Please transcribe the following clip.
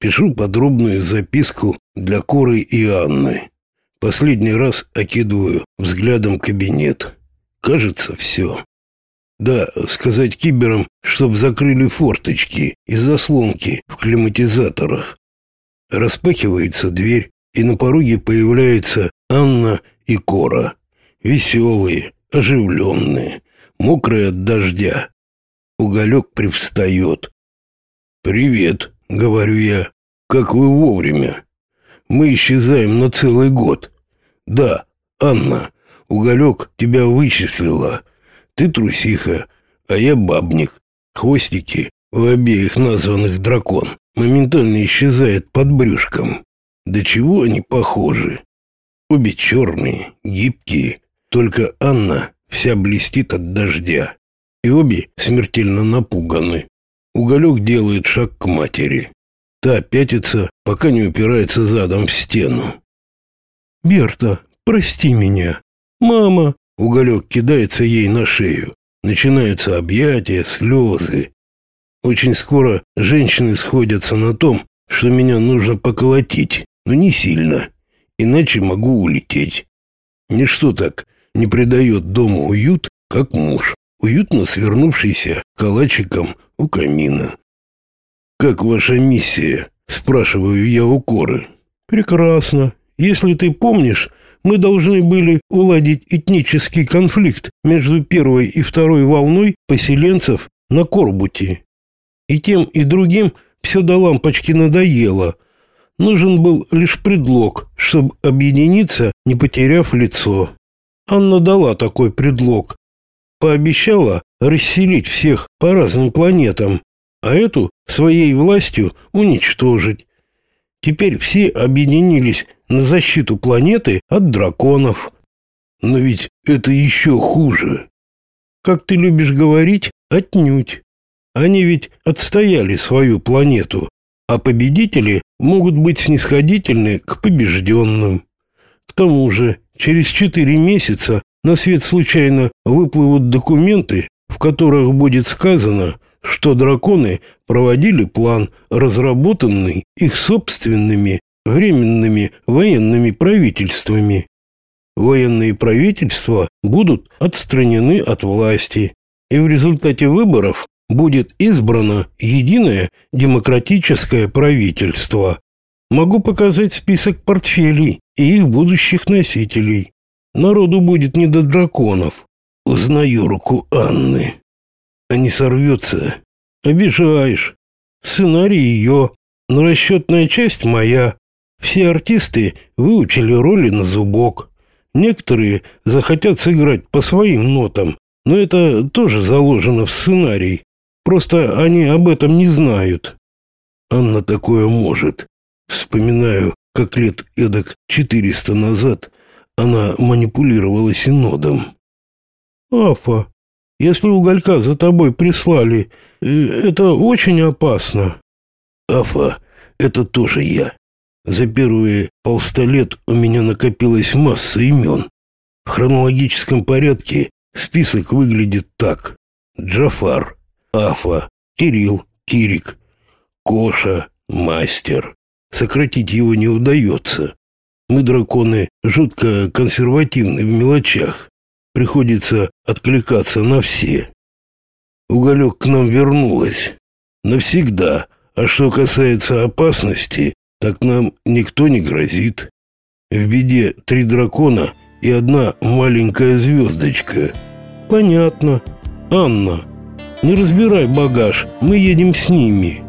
Пишу подробную записку для Коры и Анны. Последний раз окидываю взглядом кабинет. Кажется, все. Да, сказать киберам, чтоб закрыли форточки и заслонки в климатизаторах. Распахивается дверь, и на пороге появляются Анна и Кора. Веселые, оживленные, мокрые от дождя. Уголек привстает. «Привет», — говорю я. «Как вы вовремя? Мы исчезаем на целый год». «Да, Анна, Уголек тебя вычислила. Ты трусиха, а я бабник. Хвостики у обеих названных дракон моментально исчезают под брюшком. До чего они похожи? Обе черные, гибкие, только Анна вся блестит от дождя. И обе смертельно напуганы. Уголек делает шаг к матери. Та пятится, пока не упирается задом в стену. «Берта, прости меня. Мама!» Уголек кидается ей на шею. Начинаются объятия, слезы. Очень скоро женщины сходятся на том, что меня нужно поколотить, но не сильно, иначе могу улететь. Ничто так не придает дому уют, как муж, уютно свернувшийся калачиком у камина. «Как ваша миссия?» – спрашиваю я у Коры. «Прекрасно. Если ты помнишь, мы должны были уладить этнический конфликт между первой и второй волной поселенцев на Корбуте. И тем, и другим все до лампочки надоело. Нужен был лишь предлог, чтобы объединиться, не потеряв лицо. Анна дала такой предлог. Пообещала расселить всех по разным планетам, а эту своей властью уничтожить. Теперь все объединились на защиту планеты от драконов. Но ведь это еще хуже. Как ты любишь говорить, отнюдь. Они ведь отстояли свою планету, а победители могут быть снисходительны к побежденным. К тому же, через четыре месяца на свет случайно выплывут документы, в которых будет сказано, что драконы проводили план, разработанный их собственными временными военными правительствами. Военные правительства будут отстранены от власти, и в результате выборов будет избрано единое демократическое правительство. Могу показать список портфелей и их будущих носителей. Народу будет не до драконов. Узнаю руку Анны а не сорвется. Обижаешь. Сценарий ее, но расчетная часть моя. Все артисты выучили роли на зубок. Некоторые захотят сыграть по своим нотам, но это тоже заложено в сценарий. Просто они об этом не знают. Анна такое может. Вспоминаю, как лет эдак четыреста назад она манипулировала синодом. Афа, если уголька за тобой прислали, э, это очень опасно. Афа, это тоже я. За первые полста лет у меня накопилась масса имен. В хронологическом порядке список выглядит так. Джафар, Афа, Кирилл, Кирик, Коша, Мастер. Сократить его не удается. Мы, драконы, жутко консервативны в мелочах приходится откликаться на все. Уголек к нам вернулась. Навсегда. А что касается опасности, так нам никто не грозит. В беде три дракона и одна маленькая звездочка. Понятно. Анна, не разбирай багаж, мы едем с ними.